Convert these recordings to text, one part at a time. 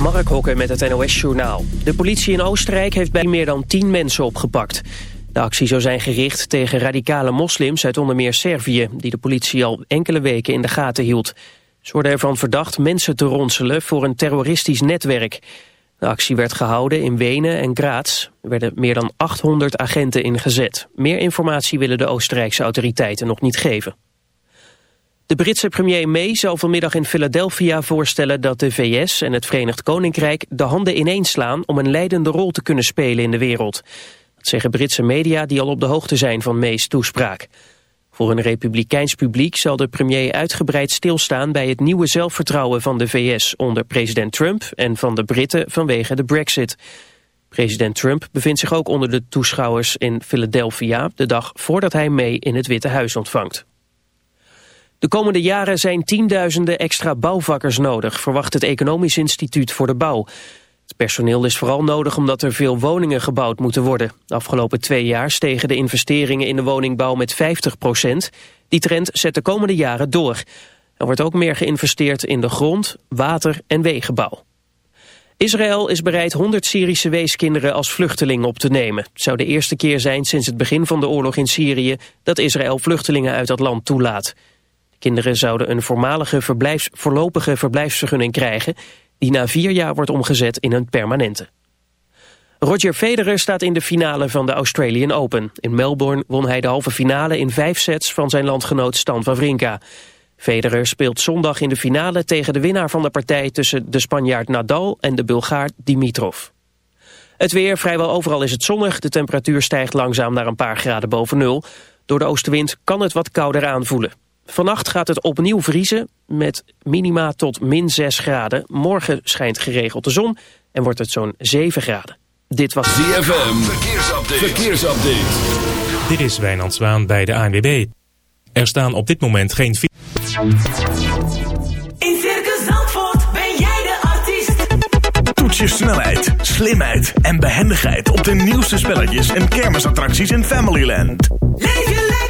Mark Hokker met het NOS-journaal. De politie in Oostenrijk heeft bij meer dan tien mensen opgepakt. De actie zou zijn gericht tegen radicale moslims uit onder meer Servië... die de politie al enkele weken in de gaten hield. Ze worden ervan verdacht mensen te ronselen voor een terroristisch netwerk. De actie werd gehouden in Wenen en Graz. Er werden meer dan 800 agenten ingezet. Meer informatie willen de Oostenrijkse autoriteiten nog niet geven. De Britse premier May zal vanmiddag in Philadelphia voorstellen dat de VS en het Verenigd Koninkrijk de handen ineens slaan om een leidende rol te kunnen spelen in de wereld. Dat zeggen Britse media die al op de hoogte zijn van May's toespraak. Voor een republikeins publiek zal de premier uitgebreid stilstaan bij het nieuwe zelfvertrouwen van de VS onder president Trump en van de Britten vanwege de brexit. President Trump bevindt zich ook onder de toeschouwers in Philadelphia de dag voordat hij May in het Witte Huis ontvangt. De komende jaren zijn tienduizenden extra bouwvakkers nodig, verwacht het Economisch Instituut voor de Bouw. Het personeel is vooral nodig omdat er veel woningen gebouwd moeten worden. De afgelopen twee jaar stegen de investeringen in de woningbouw met 50 procent. Die trend zet de komende jaren door. Er wordt ook meer geïnvesteerd in de grond, water en wegenbouw. Israël is bereid 100 Syrische weeskinderen als vluchteling op te nemen. Het zou de eerste keer zijn sinds het begin van de oorlog in Syrië... dat Israël vluchtelingen uit dat land toelaat. Kinderen zouden een voormalige verblijfs, voorlopige verblijfsvergunning krijgen... die na vier jaar wordt omgezet in een permanente. Roger Federer staat in de finale van de Australian Open. In Melbourne won hij de halve finale in vijf sets van zijn landgenoot Stan Wawrinka. Federer speelt zondag in de finale tegen de winnaar van de partij... tussen de Spanjaard Nadal en de Bulgaar Dimitrov. Het weer, vrijwel overal is het zonnig. De temperatuur stijgt langzaam naar een paar graden boven nul. Door de oostenwind kan het wat kouder aanvoelen. Vannacht gaat het opnieuw vriezen met minima tot min 6 graden. Morgen schijnt geregeld de zon en wordt het zo'n 7 graden. Dit was ZFM. Verkeersupdate. Verkeersupdate. Dit is Wijnand Zwaan bij de ANWB. Er staan op dit moment geen... In Circus Zandvoort ben jij de artiest. Toets je snelheid, slimheid en behendigheid op de nieuwste spelletjes en kermisattracties in Familyland. Leef je lekker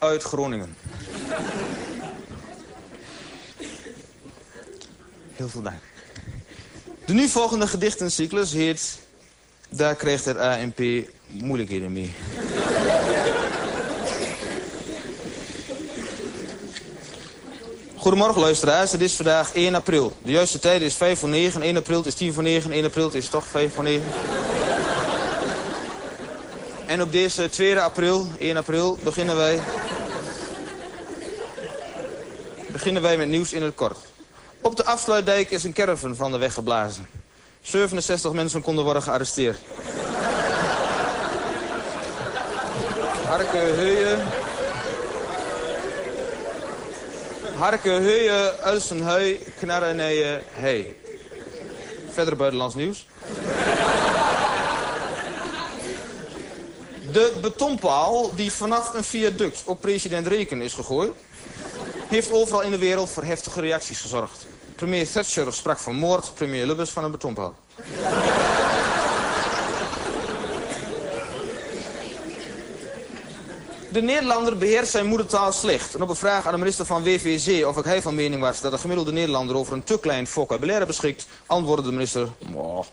uit Groningen. Heel veel dank. De nu volgende gedichtencyclus heet... Daar kreeg het ANP moeilijkheden mee. Goedemorgen luisteraars, het is vandaag 1 april. De juiste tijd is 5 voor 9, 1 april is 10 voor 9, 1 april is toch 5 voor 9. En op deze 2 april, 1 april, beginnen wij... beginnen wij met nieuws in het kort. Op de afsluitdijk is een caravan van de weg geblazen. 67 mensen konden worden gearresteerd. Harke Heuyen... Harke Heuyen, Ulsenhui, Knarreneeën, Hey. Verder buitenlands nieuws. De betonpaal die vanaf een viaduct op president Reken is gegooid... heeft overal in de wereld voor heftige reacties gezorgd. Premier Thatcher sprak van moord, premier Lubbers van een betonpaal. De Nederlander beheerst zijn moedertaal slecht. En op een vraag aan de minister van WVZ of ik hij van mening was... dat de gemiddelde Nederlander over een te klein vocabulaire beschikt... antwoordde de minister... "Mwah."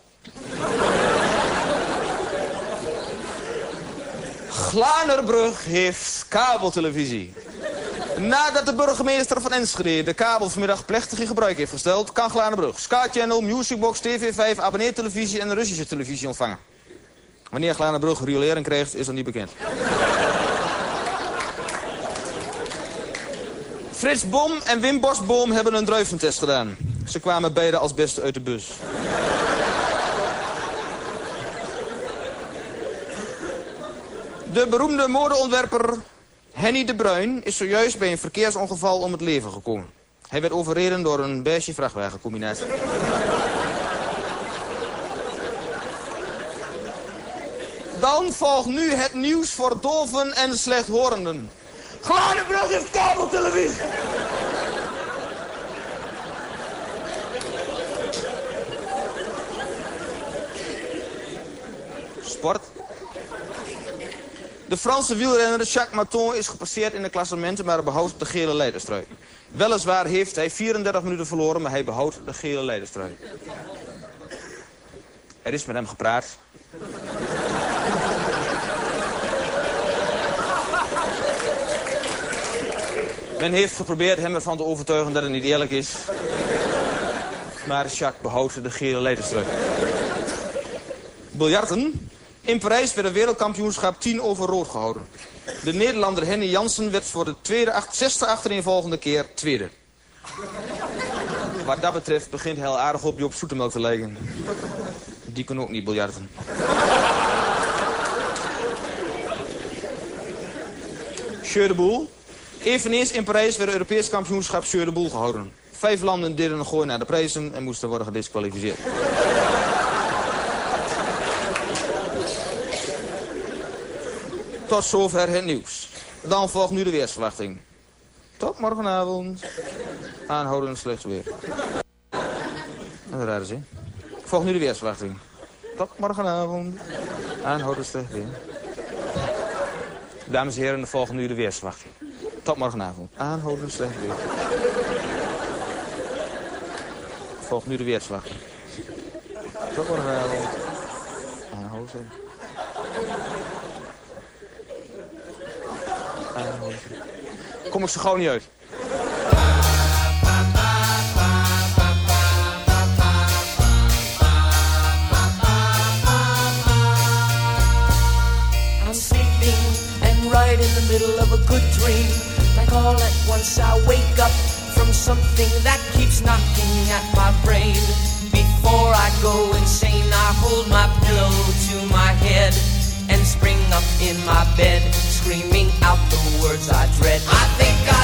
Glanerbrug heeft kabeltelevisie. Nadat de burgemeester van Enschede de kabel vanmiddag plechtig in gebruik heeft gesteld... kan Glanerbrug Sky Channel, Musicbox, TV5, abonneertelevisie en Russische televisie ontvangen. Wanneer Glanerbrug riolering krijgt, is nog niet bekend. Frits Bom en Wim Bosboom hebben een druiventest gedaan. Ze kwamen beide als beste uit de bus. De beroemde modeontwerper Henny de Bruin is zojuist bij een verkeersongeval om het leven gekomen. Hij werd overreden door een beige vrachtwagencombinatie. Dan volgt nu het nieuws voor doven en slechthorenden. Glanenbrug heeft kabeltelevisie! Sport. De Franse wielrenner Jacques Maton is gepasseerd in de klassementen, maar behoudt de gele leiderstrui. Weliswaar heeft hij 34 minuten verloren, maar hij behoudt de gele leiderstrui. Er is met hem gepraat. Men heeft geprobeerd hem ervan te overtuigen dat het niet eerlijk is. Maar Jacques behoudt de gele leiderstrui. Biljarten. In Parijs werd een wereldkampioenschap 10 over rood gehouden. De Nederlander Henny Jansen werd voor de tweede, acht, zesde achtereenvolgende keer tweede. Wat dat betreft begint al aardig op je op zoetemelk te lijken. Die kan ook niet biljarten. Jeu de Boel. Eveneens in Parijs werd het Europees kampioenschap Jeu de Boel gehouden. Vijf landen deden een gooi naar de prijzen en moesten worden gedisqualificeerd. Tot zover het nieuws. Dan volgt nu de weersverwachting. Tot morgenavond. Aanhoudend slecht weer. Dat is zin. Volgt nu de weersverwachting. Tot morgenavond. Aanhoudend slecht weer. Dames en heren, volgt nu de weersverwachting. Tot morgenavond. Aanhoudend slecht weer. Volgt nu de weersverwachting. Tot morgenavond. Aanhoudend slecht weer. Kom ik zo gauw niet uit. Right in the middle of a good dream. Like all at once I wake up from something that keeps knocking at my brain. Before I go insane, I hold my pillow to my head and spring up in my bed, screaming out the words I dread. I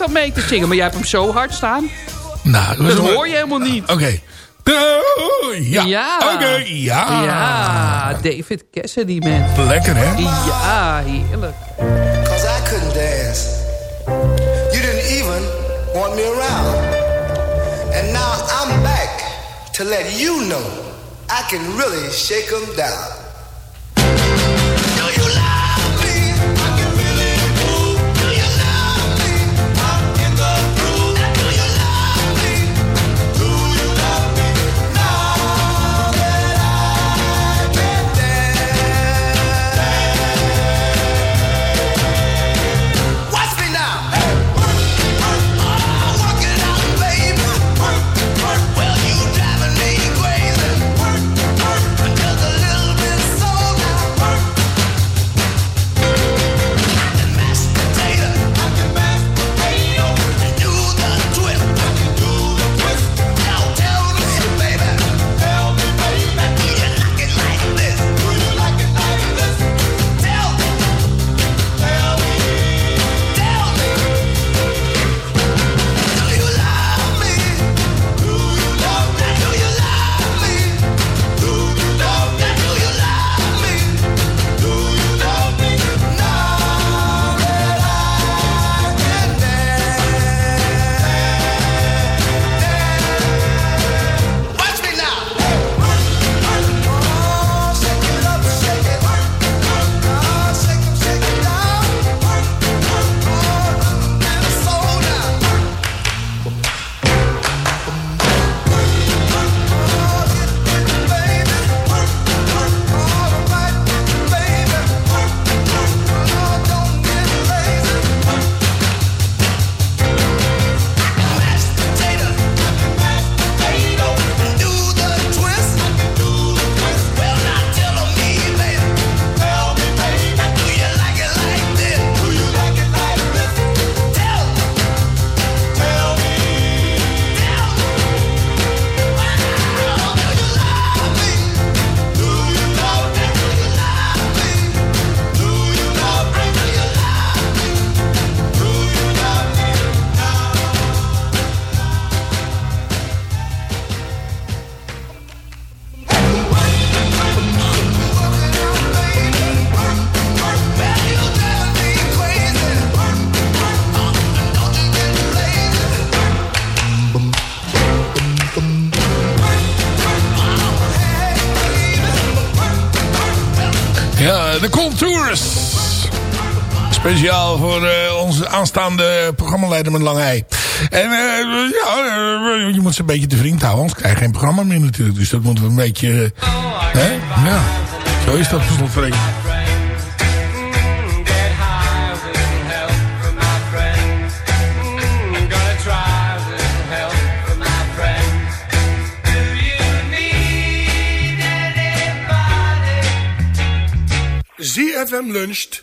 Al mee te zingen, maar jij hebt hem zo hard staan. Nou, Dat hoor je helemaal niet. Oké. Oh, ja. Ja. Oké, ja. Ja, David Cassidy, man. Lekker, hè? Ja, heerlijk. Cause I couldn't dance. You didn't even want me around. And now I'm back to let you know I can really shake 'em down. Speciaal voor eh, onze aanstaande programmaleider met lange ei. En eh, ja, eh, je moet ze een beetje te vriend houden, anders krijg je geen programma meer natuurlijk. Dus dat moeten we een beetje... hè? Ja, zo is dat per slotverrekening. ZFM Luncht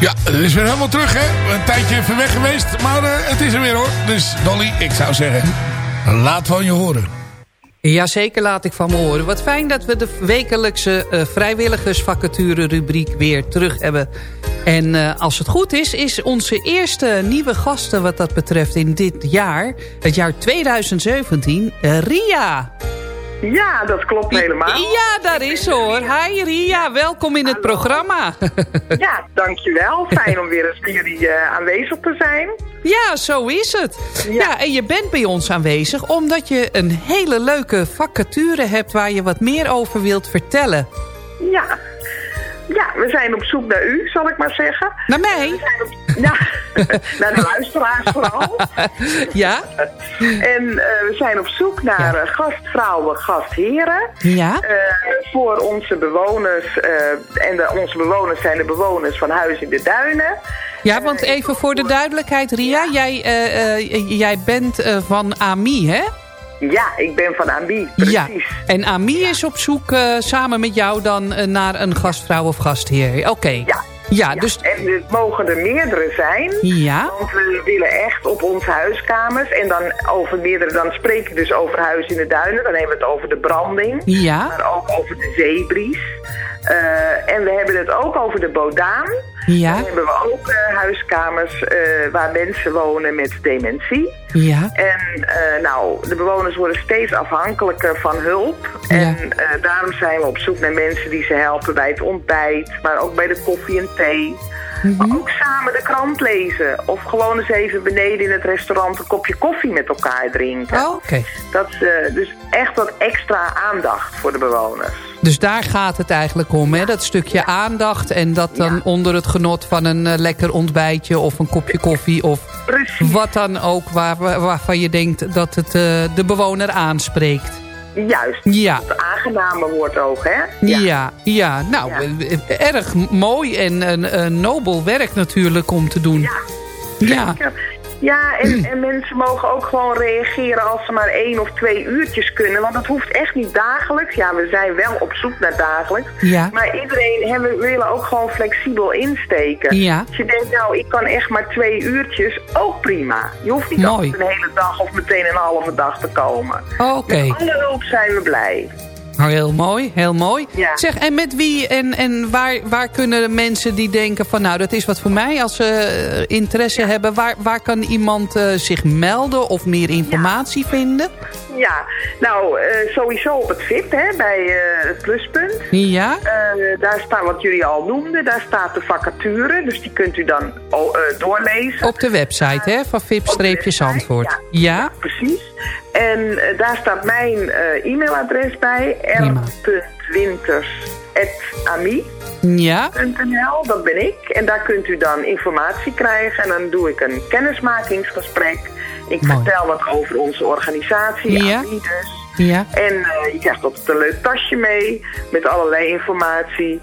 Ja, het is weer helemaal terug, hè? Een tijdje even weg geweest, maar eh, het is er weer, hoor. Dus Dolly, ik zou zeggen, laat van je horen. Jazeker laat ik van me horen. Wat fijn dat we de wekelijkse eh, vrijwilligersvacature rubriek weer terug hebben. En eh, als het goed is, is onze eerste nieuwe gasten wat dat betreft in dit jaar, het jaar 2017, eh, Ria. Ja, dat klopt helemaal. Ja, daar is ze hoor. Hi Ria, welkom in het programma. Ja, dankjewel. Fijn om weer eens bij jullie eh, aanwezig te zijn. Ja, zo is het. Ja. en je bent bij ons aanwezig omdat je een hele leuke vacature hebt waar je wat meer over wilt vertellen. Ja. Ja, we zijn op zoek naar u, zal ik maar zeggen. Naar mij? Op- ja, naar de luisteraars vooral. Ja? En eh, we zijn op zoek naar eh, gastvrouwen, gastheren. Ja? Eh, voor onze bewoners, en de, onze bewoners zijn de bewoners van Huis in de Duinen. Ja, want even voor de duidelijkheid, Ria. Jij, jij bent van AMI, hè? Ja, ik ben van AMI, precies. Ja, en AMI is op zoek eh, samen met jou dan eh, naar een gastvrouw of gastheer. Oké. Ja. Ja, dus... En het mogen er meerdere zijn. Ja. Want we willen echt op onze huiskamers. En dan over meerdere, dan spreek ik dus over Huis in de Duinen. Dan hebben we het over de branding. Ja. Maar ook over de zeebries. Eh, en we hebben het ook over de Bodaan. Ja. Dan hebben we ook eh, huiskamers eh, waar mensen wonen met dementie. Ja. En eh, nou, de bewoners worden steeds afhankelijker van hulp. En eh, daarom zijn we op zoek naar mensen die ze helpen bij het ontbijt, maar ook bij de koffie en thee. Maar ook samen de krant lezen. Of gewoon eens even beneden in het restaurant een kopje koffie met elkaar drinken. Oh, Oké. Dat is eh, dus echt wat extra aandacht voor de bewoners. Dus daar gaat het eigenlijk om, hè? Dat stukje aandacht en dat dan onder het genot van een eh, lekker ontbijtje of een kopje koffie of wat dan ook waar, waarvan je denkt dat het eh, de bewoner aanspreekt. Juist. Ja. Het aangename wordt ook, hè? Ja, ja, nou, eh, erg mooi en een, een nobel werk natuurlijk om te doen. Ja. Ja, en, en mensen mogen ook gewoon reageren als ze maar één of twee uurtjes kunnen. Want dat hoeft echt niet dagelijks. Ja, we zijn wel op zoek naar dagelijks. Ja. Maar iedereen, we willen ook gewoon flexibel insteken. Ja. Als je denkt, nou, ik kan echt maar twee uurtjes, ook prima. Je hoeft niet Mooi. altijd een hele dag of meteen een halve dag te komen. Oké. Met alle hulp zijn we blij. Nou, heel mooi, heel mooi. Ja. Zeg, en met wie en, en waar, waar kunnen mensen die denken van... nou, dat is wat voor mij, als ze eh, interesse hebben... Waar, waar kan iemand eh, zich melden of meer informatie vinden? Ja, nou, eh, sowieso op het VIP, hè, bij eh, het pluspunt. Ja? Eh, daar staat wat jullie al noemden, daar staat de vacature, dus die kunt u dan oh, doorlezen. Op de website hè, van VIP-Zandvoort. Ja? Precies. En daar staat mijn e-mailadres bij, r.winters.ami.nl, Ja? dat ben ik. En daar kunt u dan informatie krijgen en dan doe ik een kennismakingsgesprek. Ik Mooi. vertel wat over onze organisatie, Ja. Dus. Ja? En eh, je krijgt altijd een leuk tasje mee met allerlei informatie.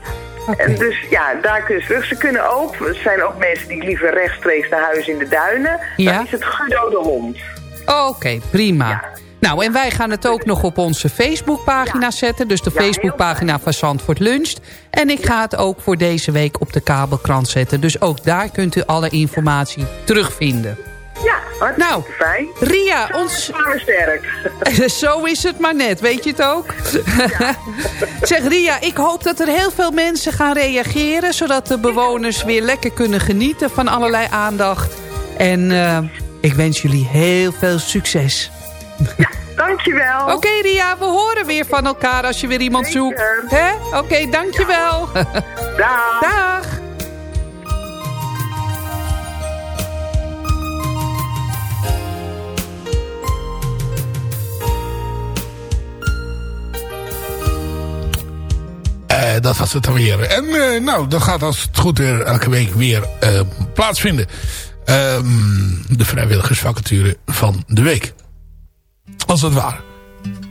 En dus ja, daar kun je terug. Ze kunnen ook, er zijn ook mensen die liever rechtstreeks naar huis in de duinen. Ja. Dan is het Guido de Hond. Oké, prima. Nou, en wij gaan het ook nog op onze Facebookpagina zetten. Dus de Facebookpagina van Zandvoort Luncht. En ik ga het ook voor deze week op de kabelkrant zetten. Dus ook daar kunt u alle informatie terugvinden. Ja, Nou, fijn. Ria, ons... Sterk. Zo is het maar net, weet je het ook? zeg Ria, ik hoop dat er heel veel mensen gaan reageren... zodat de bewoners weer lekker kunnen genieten van allerlei aandacht. En eh, ik wens jullie heel veel succes. Dankjewel. Oké Ria, we horen weer van elkaar als je weer iemand zoekt. Hè? Oké, dankjewel. Dag. Dag. Dat was het dan weer. En eh, nou, dat gaat als het goed weer elke week weer eh, plaatsvinden. Ehm, de vrijwilligersvacature van de week. Als het ware.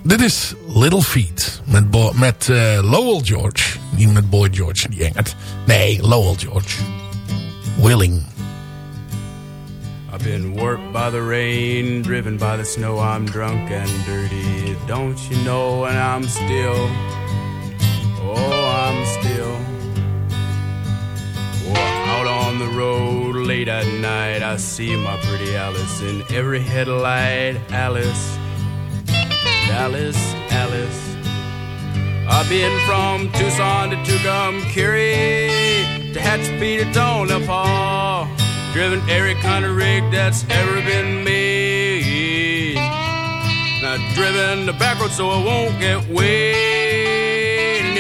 Dit is Little Feet met, met eh, Lowell George. Niet met Boy George, die engert. Nee, Lowell George. Willing. I've been worked by the rain, driven by the snow. I'm drunk and dirty. Don't you know? And I'm still, oh, I'm still. Out on the road late at night, I see my pretty Alice in every headlight. Alice, Alice, Alice. I've been from Tucson to Tucumcari to Hatchapeta to Tonopah. Driven every kind of rig that's ever been made. Now driven the back so I won't get weighed.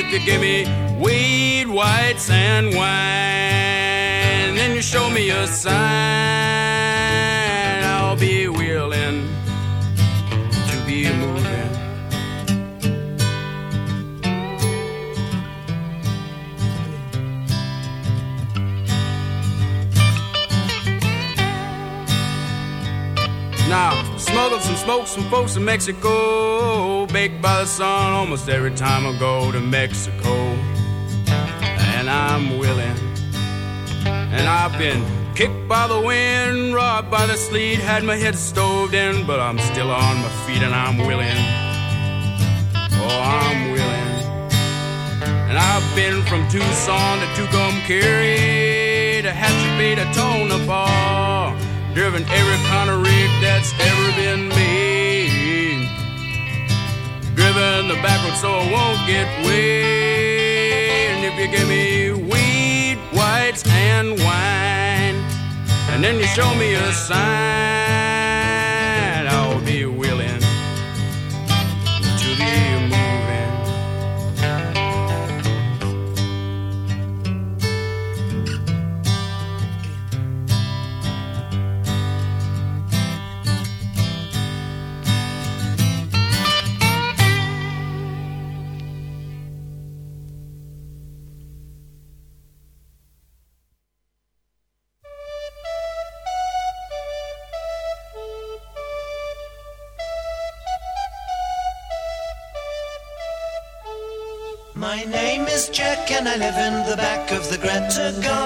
And if you give me weed, white sand wine, then you show me a sign, I'll be willing to be moving. Now, smuggled some smokes from folks in Mexico. Baked by the sun almost every time I go to Mexico. And I'm willing. And I've been Kicked by the wind, robbed by the sleet, had my head stoved in, but I'm still on my feet and I'm willing. Oh, I'm willing. And I've been from Tucson to Tucumcari to Hatchet Bay to Tonopah, driven every kind of rig that's ever been made. Driven the back road so I won't get weighed. And if you give me weed, whites, and wine, and then you show me a sign, of the Greta Garbo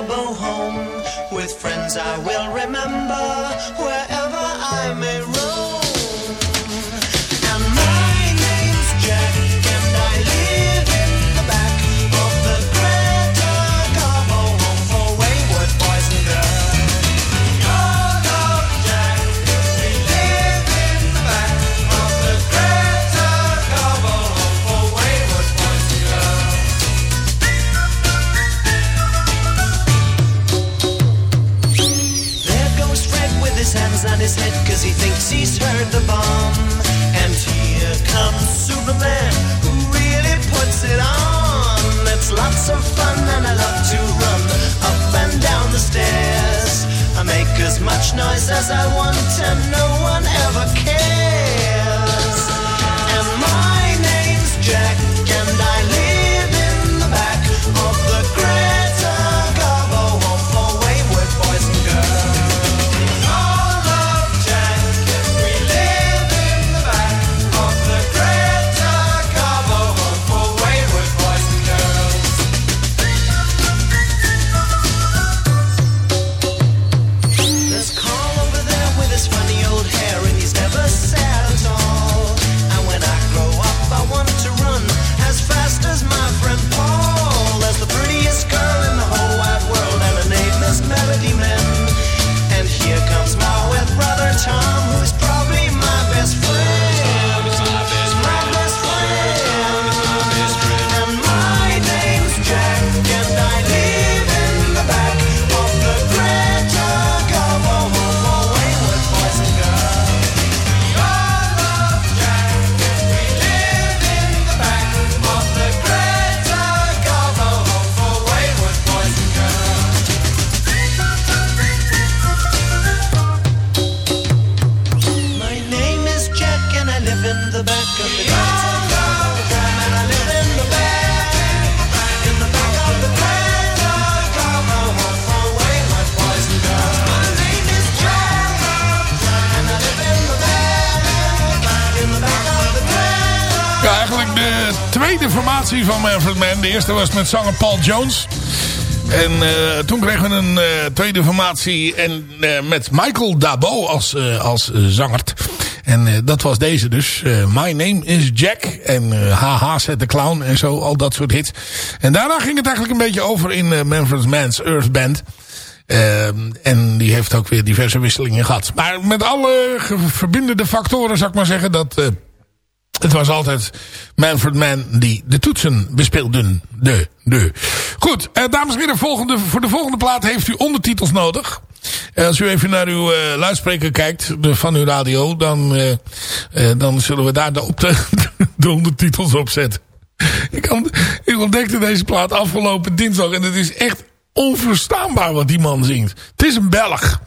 as I want and no one ever cares. De eerste was met zanger Paul Jones. En eh, toen kregen we een eh, tweede formatie en, eh, met Michael Dabo als, als zanger. En dat was deze dus. My Name is Jack. En Haha Set the Clown en zo. Al dat soort hits. En daarna ging het eigenlijk een beetje over in Manfred Mann's Earth Band. En die heeft ook weer diverse wisselingen gehad. Maar met alle verbindende factoren zou ik maar zeggen dat... het was altijd Manfred Mann die de toetsen bespeelden. De, de. Goed, eh, dames en heren, volgende, voor de volgende plaat heeft u ondertitels nodig. Eh, als u even naar uw eh, luidspreker kijkt van uw radio, dan, eh, dan zullen we daar de, op de, de ondertitels op zetten. Ik, ik ontdekte deze plaat afgelopen dinsdag en het is echt onverstaanbaar wat die man zingt. Het is een Belg.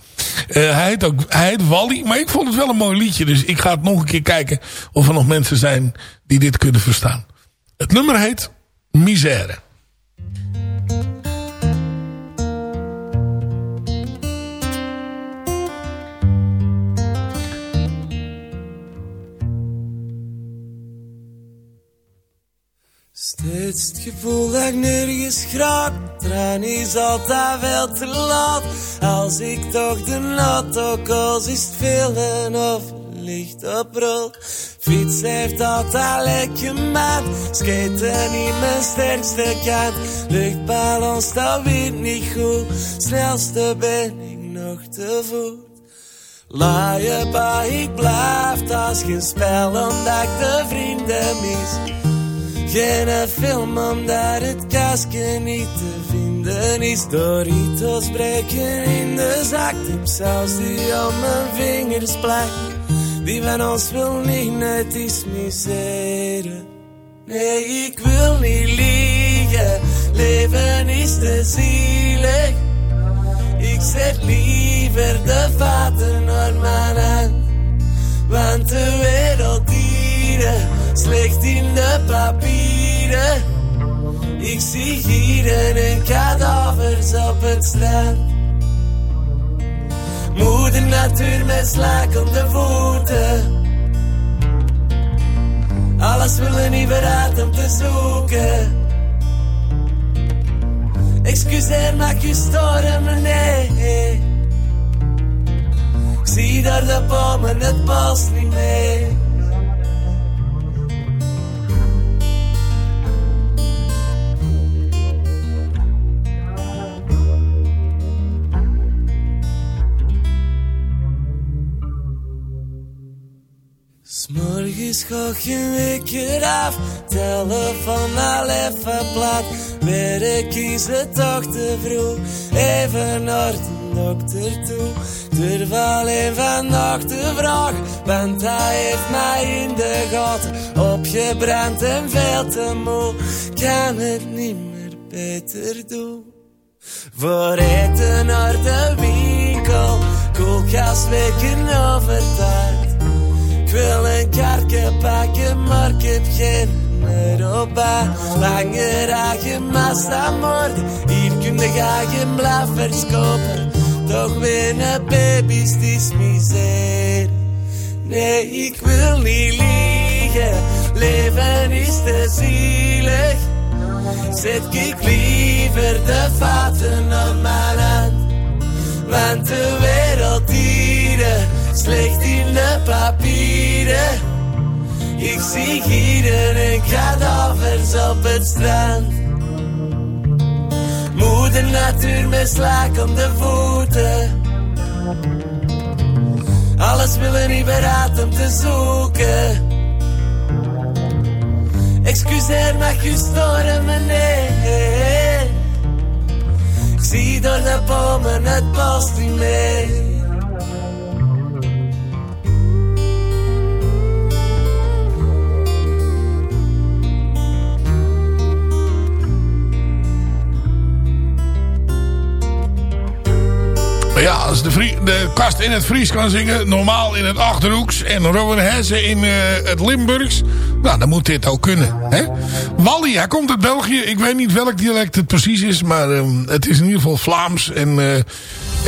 Eh, hij, heet ook, hij heet Wally, maar ik vond het wel een mooi liedje. Dus ik ga het nog een keer kijken of er nog mensen zijn die dit kunnen verstaan. Het nummer heet Misère. Het gevoel dat ik nergens graag. Trein is altijd veel te laat. Als ik toch de auto koos, is het of licht op rood. Fiets heeft altijd lekker maat. Skaten niet mijn sterkste kant. Luchtballons, dat weet niet goed. Snelste ben ik nog te voet. Laaie pa, ik blijf, dat is geen spel omdat ik de vrienden mis. Geen film omdat het kastje niet te vinden is. Doritos breken in de zak, zelfs die op mijn vingers plak. Die van ons wil niet, het is misère. Nee, ik wil niet liegen, leven is te zielig. Ik zet liever de vader naar mijn hand. Want de wereld dieren slecht in de Ik zie gieren en kadavers op het strand. Moeder natuur met slakende voeten. Alles willen niet bereid om te zoeken. Excuseer, mag ik je storen, nee. Ik zie daar de bomen, het past niet mee. S'morgens ga ik een wekker af, telefoon al even plat. Werk is het toch te vroeg, even naar de dokter toe. Durf alleen vandaag de vraag, want hij heeft mij in de gaten. Opgebrand en veel te moe, kan het niet meer beter doen. Voor eten naar de winkel, koelkast weken overtuigd. Ik wil een kaartje pakken, geen Europa. Lange dagen, massa morgen. Hier kun je geen blaffers kopen. Toch winnen baby's, is misère. Nee, ik wil niet liegen. Leven is te zielig. Zet ik liever de vaten aan mijn hand. Want de wereld dieren slecht in de papieren. Ik zie gieren en kadavers op het strand. Moeder natuur met slaak om de voeten. Alles willen niet bereid om te zoeken. Excuseer, mag je storen, nee. Ik zie door de bomen, het past niet mee. Ja, als de, de kast in het Fries kan zingen, normaal in het Achterhoeks en Rowan Hesse in eh, het Limburgs, nou, dan moet dit ook kunnen. Hè? Wally, hij komt uit België. Ik weet niet welk dialect het precies is, maar ehm, het is in ieder geval Vlaams. En eh,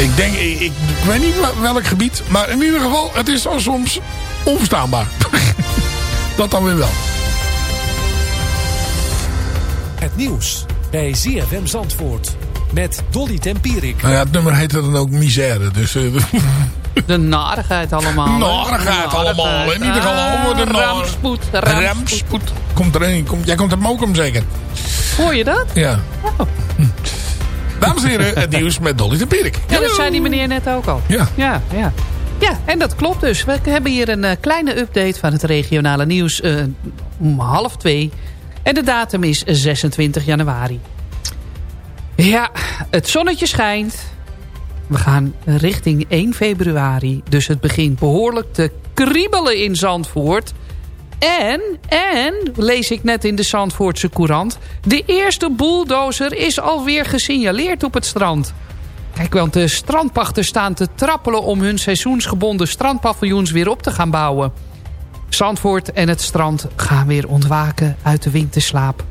ik denk, ik, ik, weet niet wel- welk gebied, maar in ieder geval, het is al soms onverstaanbaar. Dat dan weer wel. Het nieuws bij ZFM Zandvoort. Met Dolly Tempierik. Nou ja, het nummer heet dan ook Misère. Dus, eh, De narigheid allemaal. Narigheid allemaal. In ieder geval Ah, over de rampspoed, Rampspoed. rampspoed. Komt er een. Komt, jij komt uit Mokum zeker? Hoor je dat? Ja. Hm. Dames en heren, het nieuws met Dolly de Pierik. Ja, dat zei die meneer net ook al. Ja. Ja, ja. Ja, en dat klopt dus. We hebben hier een eh, kleine update van het regionale nieuws eh, om half twee. En de datum is 26 januari. Ja, het zonnetje schijnt. We gaan richting 1 februari. Dus het begint behoorlijk te kriebelen in Zandvoort. En, en, lees ik net in de Zandvoortse Courant... de eerste bulldozer is alweer gesignaleerd op het strand. Kijk, want de strandpachters staan te trappelen... om hun seizoensgebonden strandpaviljoens weer op te gaan bouwen. Zandvoort en het strand gaan weer ontwaken uit de winterslaap.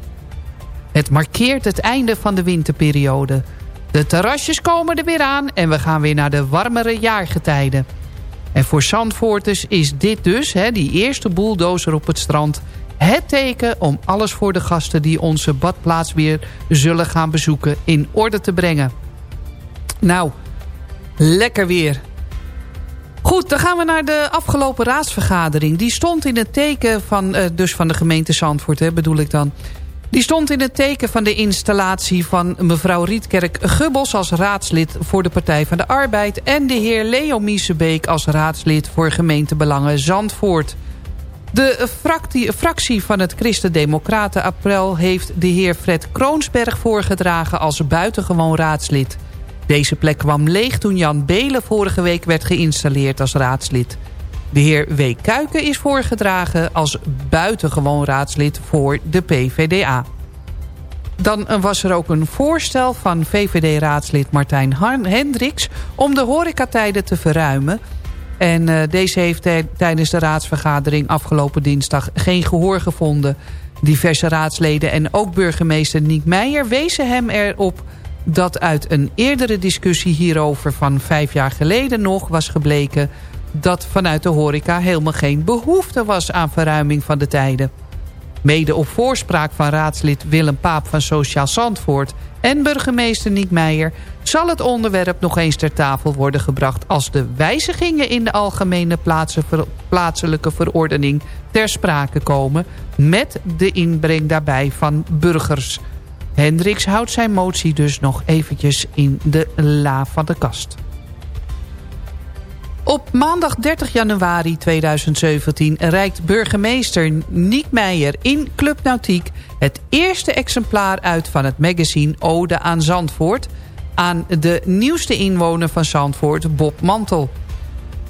Het markeert het einde van de winterperiode. De terrasjes komen er weer aan en we gaan weer naar de warmere jaargetijden. En voor Zandvoorters is dit dus, hè, die eerste bulldozer op het strand... Het teken om alles voor de gasten die onze badplaats weer zullen gaan bezoeken in orde te brengen. Nou, lekker weer. Goed, dan gaan we naar de afgelopen raadsvergadering. Die stond in het teken van, uh, dus van de gemeente Zandvoort, hè, bedoel ik dan. Die stond in het teken van de installatie van mevrouw Rietkerk Gubbels als raadslid voor de Partij van de Arbeid... en de heer Leo Miesebeek als raadslid voor gemeentebelangen Zandvoort. De fractie van het Christen-Democraten April heeft de heer Fred Kroonsberg voorgedragen als buitengewoon raadslid. Deze plek kwam leeg toen Jan Belen vorige week werd geïnstalleerd als raadslid. De heer W. Kuiken is voorgedragen als buitengewoon raadslid voor de PVDA. Dan was er ook een voorstel van VVD-raadslid Martijn Hendricks... om de horecatijden te verruimen. En uh, deze heeft tijdens de raadsvergadering afgelopen dinsdag geen gehoor gevonden. Diverse raadsleden en ook burgemeester Niek Meijer wezen hem erop dat uit een eerdere discussie hierover van vijf jaar geleden nog was gebleken dat vanuit de horeca helemaal geen behoefte was aan verruiming van de tijden. Mede op voorspraak van raadslid Willem Paap van Sociaal Zandvoort en burgemeester Niek Meijer... zal het onderwerp nog eens ter tafel worden gebracht... als de wijzigingen in de algemene plaatselijke verordening ter sprake komen... met de inbreng daarbij van burgers. Hendricks houdt zijn motie dus nog eventjes in de la van de kast. Op maandag 30 januari 2017 reikt burgemeester Niek Meijer in Club Nautiek... het eerste exemplaar uit van het magazine Ode aan Zandvoort... aan de nieuwste inwoner van Zandvoort, Bob Mantel.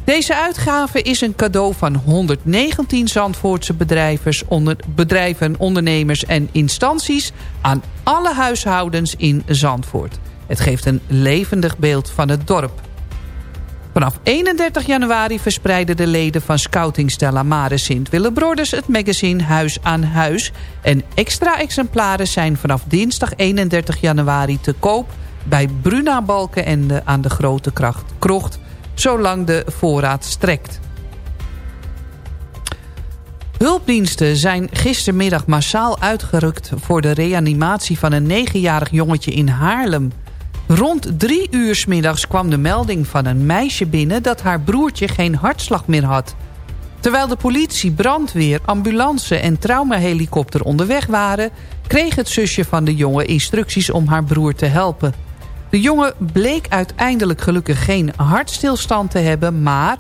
Deze uitgave is een cadeau van 119 Zandvoortse onder, bedrijven, ondernemers en instanties... aan alle huishoudens in Zandvoort. Het geeft een levendig beeld van het dorp. Vanaf 31 januari verspreiden de leden van Scouting Stella Mare Sint Willebroders het magazine Huis aan Huis. En extra exemplaren zijn vanaf dinsdag 31 januari te koop bij Bruna Balkenende aan de Grote Kracht, Krocht, zolang de voorraad strekt. Hulpdiensten zijn gistermiddag massaal uitgerukt voor de reanimatie van een negenjarig jongetje in Haarlem. Rond drie uur s middags kwam de melding van een meisje binnen... dat haar broertje geen hartslag meer had. Terwijl de politie, brandweer, ambulance en traumahelikopter onderweg waren... kreeg het zusje van de jongen instructies om haar broer te helpen. De jongen bleek uiteindelijk gelukkig geen hartstilstand te hebben... maar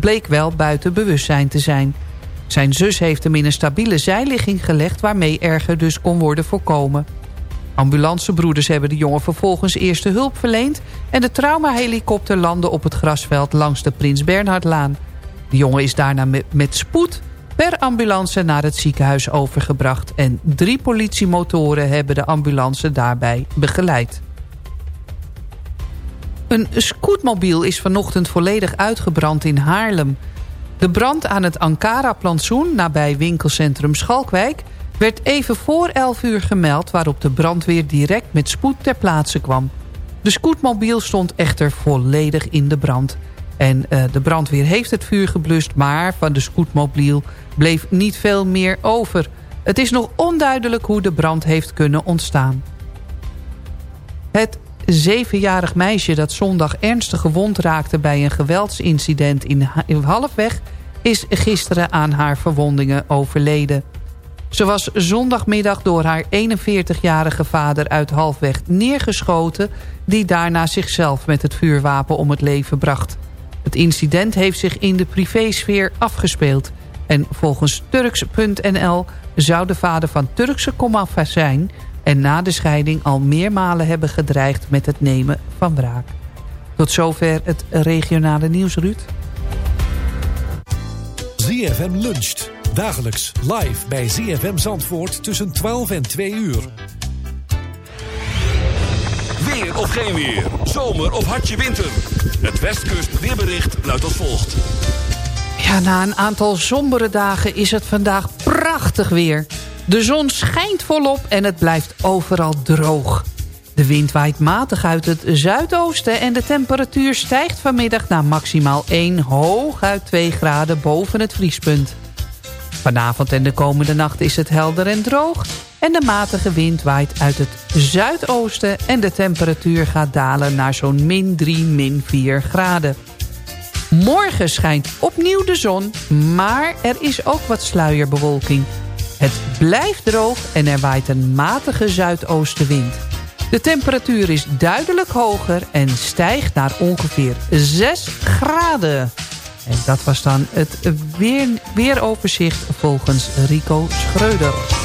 bleek wel buiten bewustzijn te zijn. Zijn zus heeft hem in een stabiele zijligging gelegd... waarmee erger dus kon worden voorkomen. Ambulancebroeders hebben de jongen vervolgens eerste hulp verleend... en de traumahelikopter landde op het grasveld langs de Prins Bernhardlaan. De jongen is daarna met, spoed per ambulance naar het ziekenhuis overgebracht... en drie politiemotoren hebben de ambulance daarbij begeleid. Een scootmobiel is vanochtend volledig uitgebrand in Haarlem. De brand aan het Ankara-plantsoen nabij winkelcentrum Schalkwijk werd even voor 11 uur gemeld... waarop de brandweer direct met spoed ter plaatse kwam. De scootmobiel stond echter volledig in de brand. En uh, de brandweer heeft het vuur geblust... maar van de scootmobiel bleef niet veel meer over. Het is nog onduidelijk hoe de brand heeft kunnen ontstaan. Het zevenjarig meisje dat zondag ernstig gewond raakte... bij een geweldsincident in Halfweg... is gisteren aan haar verwondingen overleden. Ze was zondagmiddag door haar 41-jarige vader uit halfweg neergeschoten... die daarna zichzelf met het vuurwapen om het leven bracht. Het incident heeft zich in de privésfeer afgespeeld... en volgens Turks.nl zou de vader van Turkse zijn... en na de scheiding al meermalen hebben gedreigd met het nemen van wraak. Tot zover het regionale nieuws, Ruud. ZFM luncht. Dagelijks live bij ZFM Zandvoort tussen 12 en 2 uur. Weer of geen weer. Zomer of hartje winter. Het Westkust weerbericht luidt als volgt. Ja, na een aantal sombere dagen is het vandaag prachtig weer. De zon schijnt volop en het blijft overal droog. De wind waait matig uit het zuidoosten en de temperatuur stijgt vanmiddag naar maximaal 1, hooguit 2 graden boven het vriespunt. Vanavond en de komende nacht is het helder en droog... en de matige wind waait uit het zuidoosten... en de temperatuur gaat dalen naar zo'n min 3, min 4 graden. Morgen schijnt opnieuw de zon, maar er is ook wat sluierbewolking. Het blijft droog en er waait een matige zuidoostenwind. De temperatuur is duidelijk hoger en stijgt naar ongeveer 6 graden. En dat was dan het weer, weeroverzicht volgens Rico Schreuder.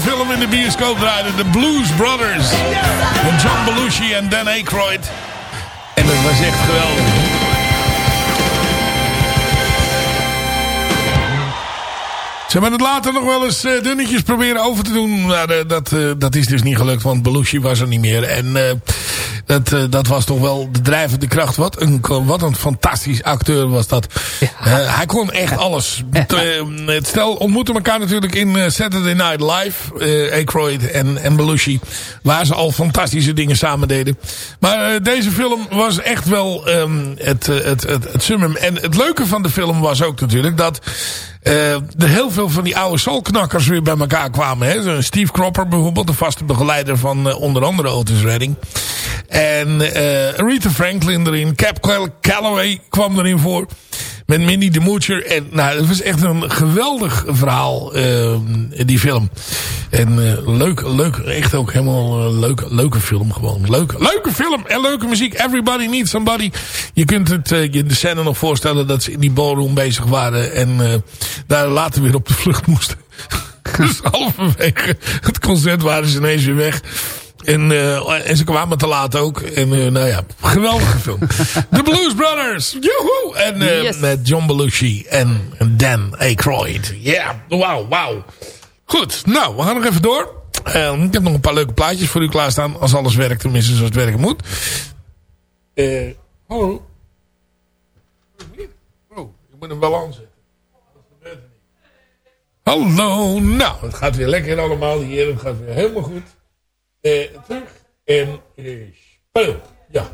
Film in de bioscoop draaide. The Blues Brothers. Met John Belushi en Dan Aykroyd. En dat was echt geweldig. Ze hebben het later nog wel eens eh, dunnetjes proberen over te doen. Maar eh, dat, eh, dat is dus niet gelukt, want Belushi was er niet meer. En eh, dat, eh, dat was toch wel de drijvende kracht. Wat een, wat een fantastisch acteur was dat. Eh, hij kon echt alles. Het, eh, het stel ontmoette elkaar natuurlijk in Saturday Night Live. Aykroyd en, en Belushi. Waar ze al fantastische dingen samen deden. Maar deze film was echt wel ehm, het, het, het, het summum. En het leuke van de film was ook natuurlijk dat... eh, heel veel van die oude soulknakkers weer bij elkaar kwamen. Hè? Steve Cropper bijvoorbeeld, de vaste begeleider van eh, onder andere Otis Redding. En eh Rita Franklin erin. Cap Call- Calloway kwam erin voor. Met Minnie de Moocher. En nou, het was echt een geweldig verhaal, eh, die film. En eh, leuk, leuk, echt ook helemaal uh, leuke, leuke film gewoon. Leuke, leuke film en leuke muziek. Everybody needs somebody. Je kunt het uh, je de scène nog voorstellen dat ze in die ballroom bezig waren. En uh, daar later weer op de vlucht moesten. dus halverwege het concert waren ze ineens weer weg. En, uh, en ze kwamen te laat ook. En uh, nou ja, geweldige film. The Blues Brothers. Joehoe! En uh, yes. met John Belushi en Dan Aykroyd. Ja, yeah. wauw, wauw. Goed, nou, we gaan nog even door. Uh, ik heb nog een paar leuke plaatjes voor u klaarstaan. Als alles werkt, tenminste zoals het werken moet. Uh, hallo. Oh, ik moet hem wel aanzetten. Hallo, nou, het gaat weer lekker allemaal hier. Het gaat weer helemaal goed. Uh, terug en speel. Ja.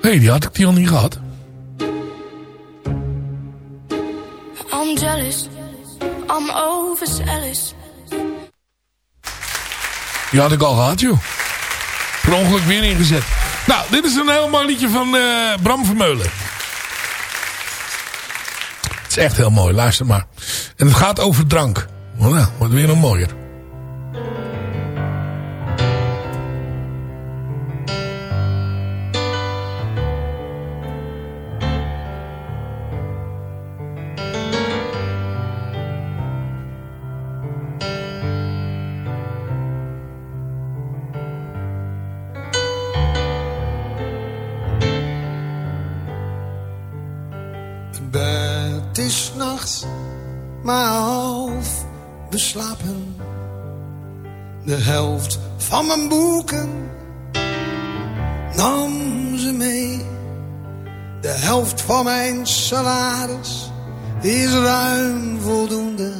Hé, hey, die had ik die al niet gehad. I'm jealous. I'm overzealous. Die had ik al gehad, joh. Per ongeluk weer ingezet. Nou, dit is een heel mooi liedje van uh, Bram Vermeulen. Het is echt heel mooi, luister maar. En het gaat over drank. Nou, wordt weer nog mooier. Mijn salaris is ruim voldoende.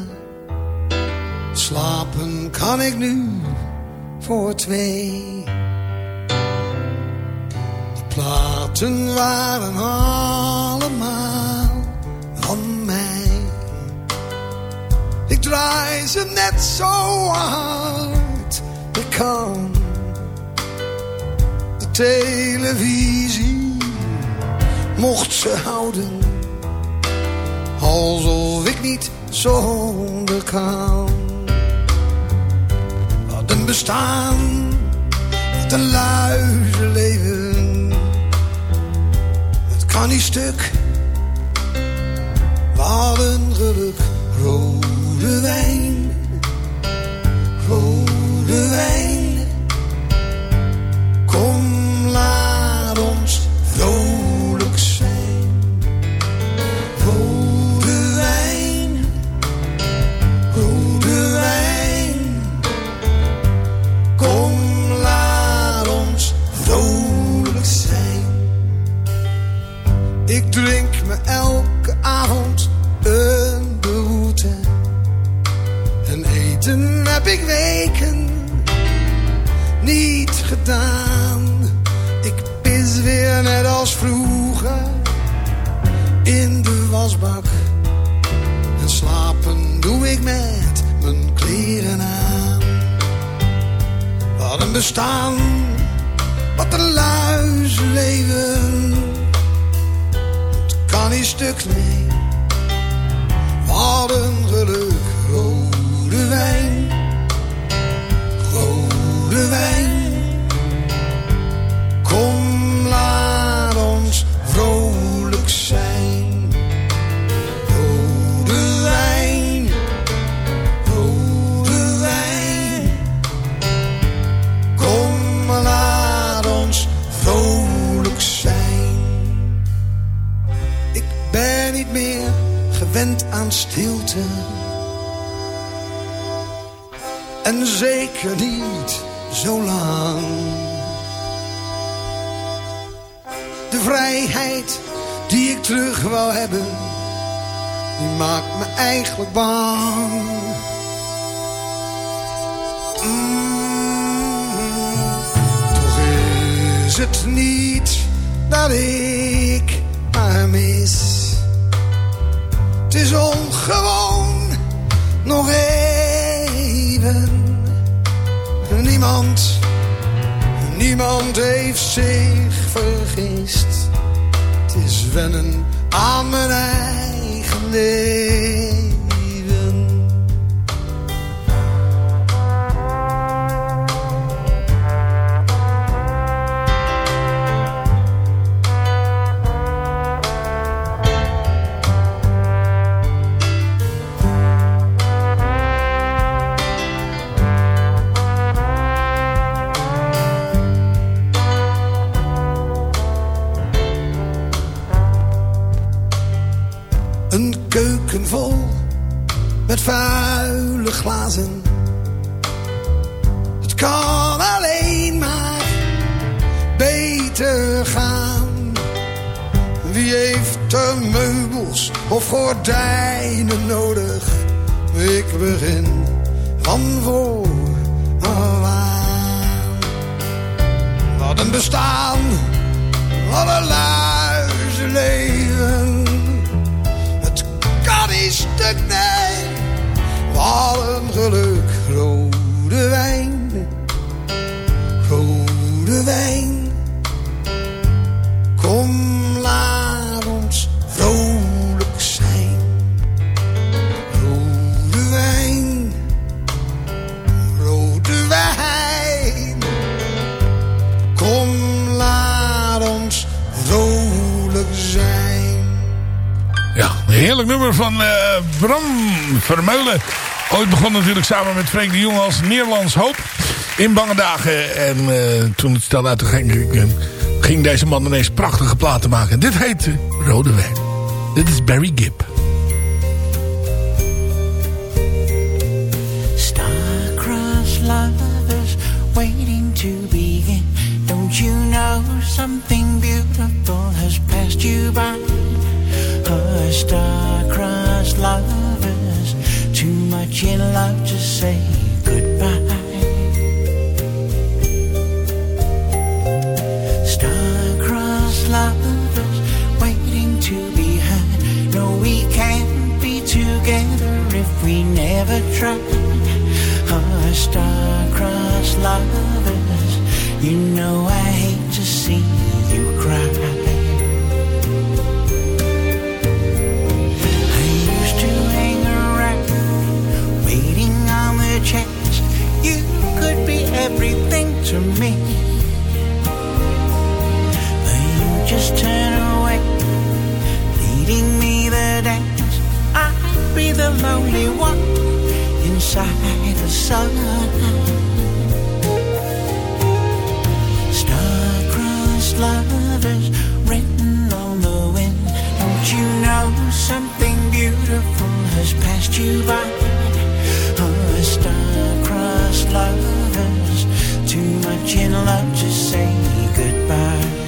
Slapen kan ik nu voor twee. De platen waren allemaal van mij. Ik draai ze net zo hard ik kan. De televisie mocht ze houden. Alsof ik niet zonder kan. Wat een bestaan, wat een luizenleven. Het kan niet stuk, wat een geluk. Het niet dat ik haar mis. Het is ongewoon, nog even. Niemand, Niemand heeft zich vergist. Het is wennen aan mijn eigen leven. Bram Vermeulen. Ooit begon natuurlijk samen met Freek de Jong als Nederlands Hoop in bange dagen. En eh, toen het stel uit ging, eh, ging deze man ineens prachtige platen maken. Dit heet eh, Rode Wijn. Dit is Barry Gibb. Star-crossed lovers waiting to begin. Don't you know something beautiful has passed you by? Oh, star-crossed lovers, too much in love to say goodbye. Star-crossed lovers waiting to be heard. No, we can't be together if we never try. Oh, star-crossed lovers, you know I hate to see you cry. Everything to me. But you just turn away, leading me the dance. I'd be the lonely one inside the sun. Star-crossed lovers written on the wind. Don't you know something beautiful has passed you by? Oh, star-crossed lovers, too much in love to say goodbye.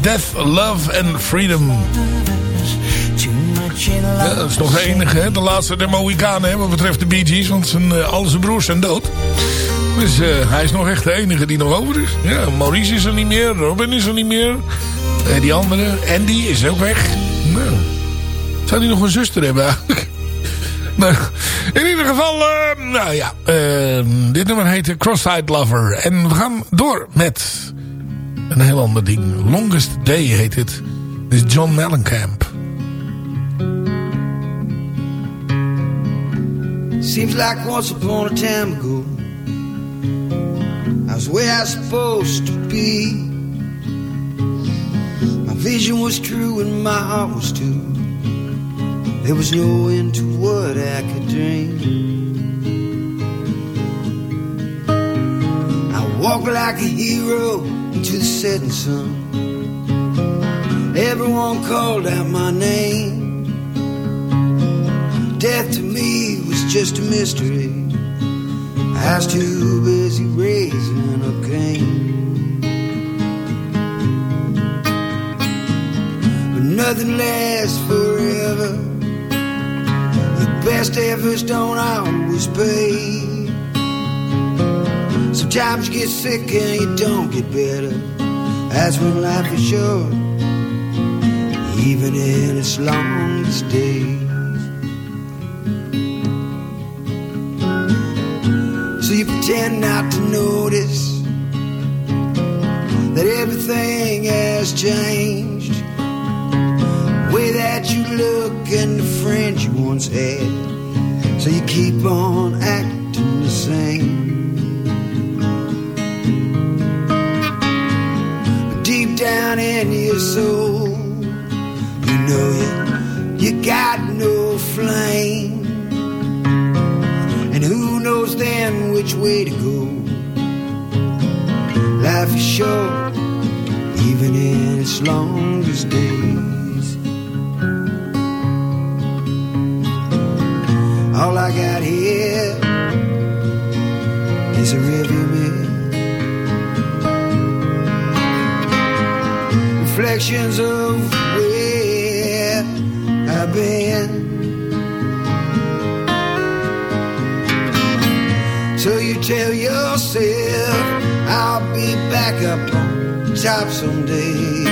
Death, Love and Freedom. Ja, dat is nog de enige, hè? de laatste der Mohikanen hè, wat betreft de Bee Gees. Want zijn, eh, al zijn broers zijn dood. Dus eh, hij is nog echt de enige die nog over is. Ja, Maurice is er niet meer, Robin is er niet meer. Eh, die andere, Andy, is ook weg. Nou, zou hij nog een zuster hebben eigenlijk? Nou, in ieder geval, nou ja, dit nummer heet Cross-Eyed Lover. En we gaan door met een heel ander ding. Longest Day heet het. Is John Mellencamp. Seems like once upon a time ago, I was where I was supposed to be. My vision was true and my heart was too. There was no end to what I could dream. I walked like a hero into the setting sun. Everyone called out my name. Death to me was just a mystery. I was too busy raising a Cain. But nothing lasts forever. The best efforts don't always pay. Sometimes you get sick and you don't get better. That's when life is short, even in its longest days. So you pretend not to notice that everything has changed. The Way that you look and the friends you once had. So you keep on acting the same. Soul, you know you, you got no flame. And who knows then which way to go? Life is short, even in its longest days. All I got here is a rearview Reflections of where I've been. So you tell yourself I'll be back up on top someday.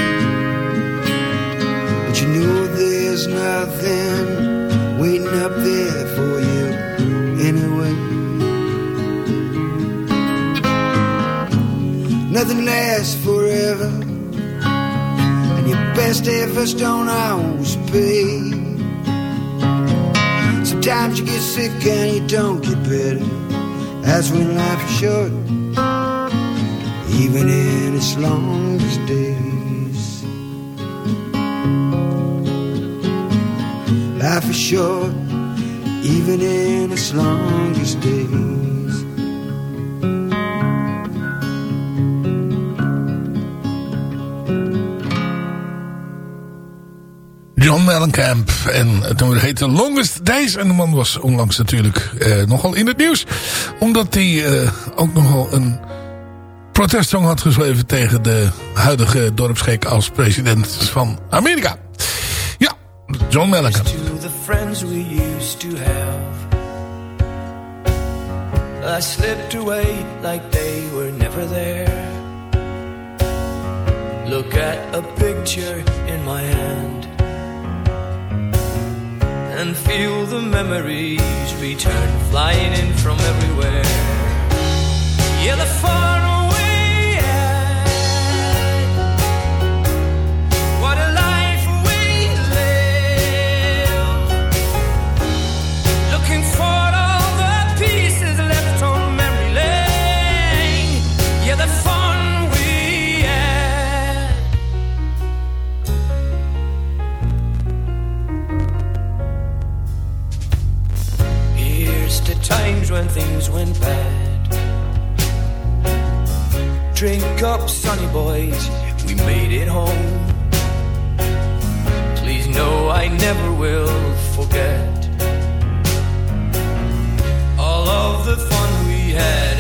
But you know there's nothing waiting up there for you anyway. Nothing lasts forever, best efforts don't always pay. Sometimes you get sick and you don't get better. That's when life is short, even in its longest days. Life is short, even in its longest days. John Mellencamp. En het nummer heette Longest Days. En de man was onlangs natuurlijk eh, nogal in het nieuws. Omdat hij eh, ook nogal een protestsong had geschreven... tegen de huidige dorpsgek als president van Amerika. Ja, John Mellencamp. To the friends we used to have. I slipped away like they were never there. Look at a picture in my hand and feel the memories return flying in from everywhere. Yeah, the far times when things went bad. Drink up, sonny boys, we made it home. Please know I never will forget all of the fun we had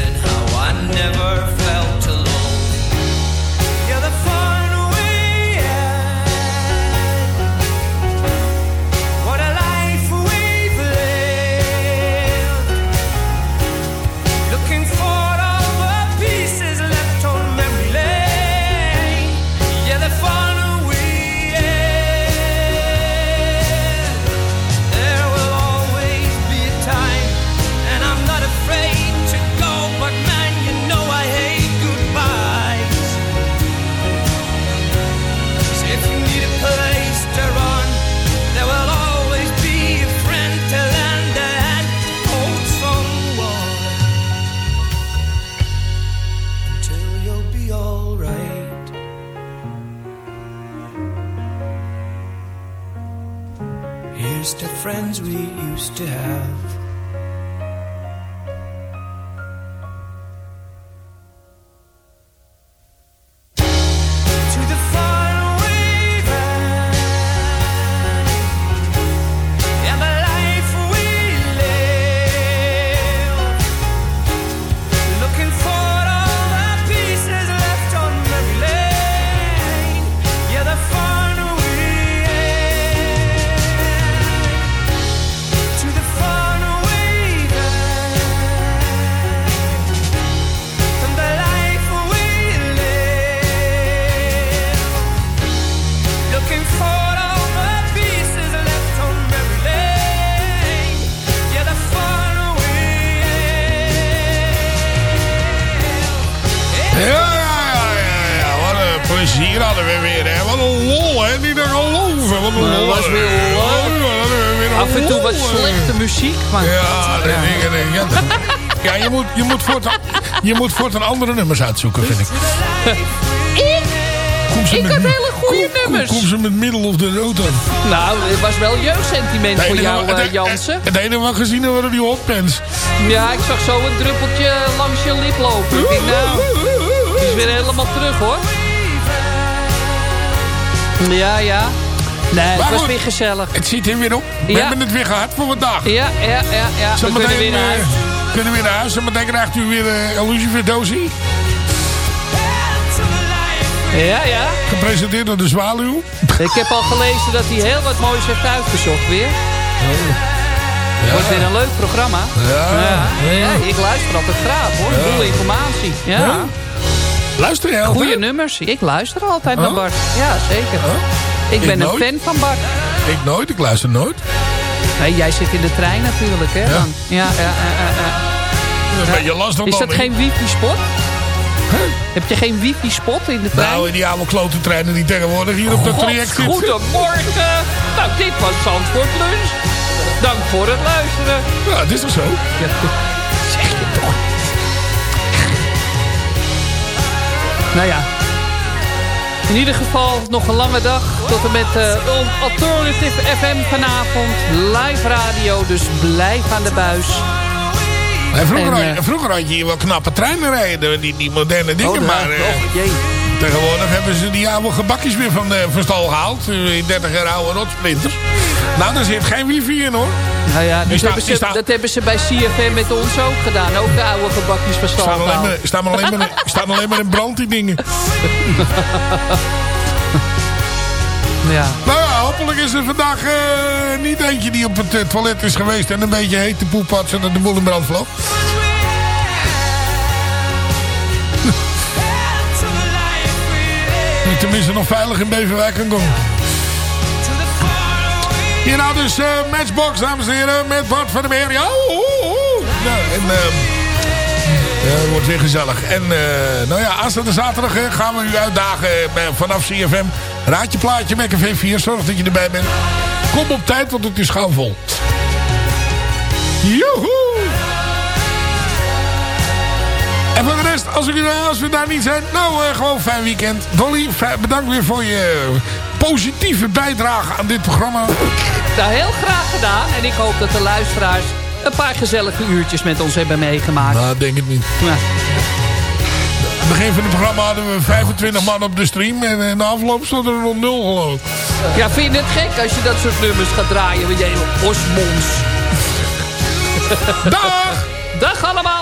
Af en toe wat slechte muziek. Maar Ja, dat ja, ja, je moet, je moet voortaan, je moet voortaan andere nummers uitzoeken, vind ik. Ik? Ik met- had hele goede kom- nummers. Kom, kom ze met middel of de rood aan. Nou, het was wel jeugdsentiment voor jou, eh, Jansen. Het enige wat gezien hebben waren die hotpants. Ja, ik zag zo een druppeltje langs je lip lopen. Ik denk, nou, het is weer helemaal terug, hoor. Ja, ja. Nee, het was goed, weer gezellig. Het zit er weer op. We Ja. hebben het weer gehad voor vandaag. Ja, ja, ja, ja. We Zometeen, kunnen weer naar eh, huis. kunnen we weer naar huis. Zometeen krijgt u weer eh, een luciferdosie. Ja, ja. Gepresenteerd door de Zwaluw. Ik heb al gelezen dat hij heel wat moois heeft uitgezocht weer. Het wordt weer een leuk programma. Ja. Ja, ik luister altijd graag hoor. Ja. Veel informatie. Ja. Ja. Luister je altijd? Goeie nummers. Ik luister altijd naar Oh. Bart. Ja, zeker. Ik Ik ben een fan van Bart. Ik nooit, ik luister nooit. Nee, jij zit in de trein natuurlijk, hè? Dan. Ja, ja, ja, ja, ja. Is een beetje lastig Is dat geen wifi-spot? Heb je geen wifi-spot in de trein? Nou, in die oude klote treinen die tegenwoordig hier op dat God, traject zitten. Goedemorgen. Nou, dit was Zandvoort Lunch. Dank voor het luisteren. Ja, het is toch zo? Ja, zeg je toch. Nou ja. In ieder geval nog een lange dag. Tot en met eh, Alternative FM vanavond. Live radio, dus blijf aan de buis. En vroeger, En, had, eh, je- vroeger had je hier wel knappe treinen rijden, die, die moderne dingen. Oh, maar jee. Tegenwoordig hebben ze die oude gebakjes weer van, de van stal gehaald. eh, In 30 jaar oude rotsplinters. Nou, daar zit geen wifi in hoor. Nou ja, hebben die ze, dat hebben ze bij CFM met ons ook gedaan. Ook de oude gebakjes van Staan alleen, maar, staan, alleen maar, staan alleen maar in brand die dingen. Ja. Nou ja, hopelijk is er vandaag eh, niet eentje die op het eh, toilet is geweest en een beetje hete poep had zodat de boel in brand vloog. Tenminste nog veilig in Beverwijk kan komen. Hier nou dus eh, Matchbox, dames en heren, met Bart van der Meer. Ja, en het wordt weer gezellig. En eh, nou ja, aanstaande zaterdag eh, gaan we u uitdagen eh, vanaf CFM. Raad je plaatje met v 4 zorg dat je erbij bent. Kom op tijd, want het is gauw vol. Joehoe! En voor de rest, als we, als we daar niet zijn, nou eh, gewoon fijn weekend. Dolly, bedankt weer voor je positieve bijdrage aan dit programma. Nou, heel graag gedaan. En ik hoop dat de luisteraars een paar gezellige uurtjes met ons hebben meegemaakt. Nou, denk het niet. Ja. Aan het begin van het programma hadden we 25 man op de stream. En in de afloop stond er rond nul geloof ik. Ja, vind je het gek als je dat soort nummers gaat draaien? Want je hele osmons. Dag! Dag allemaal!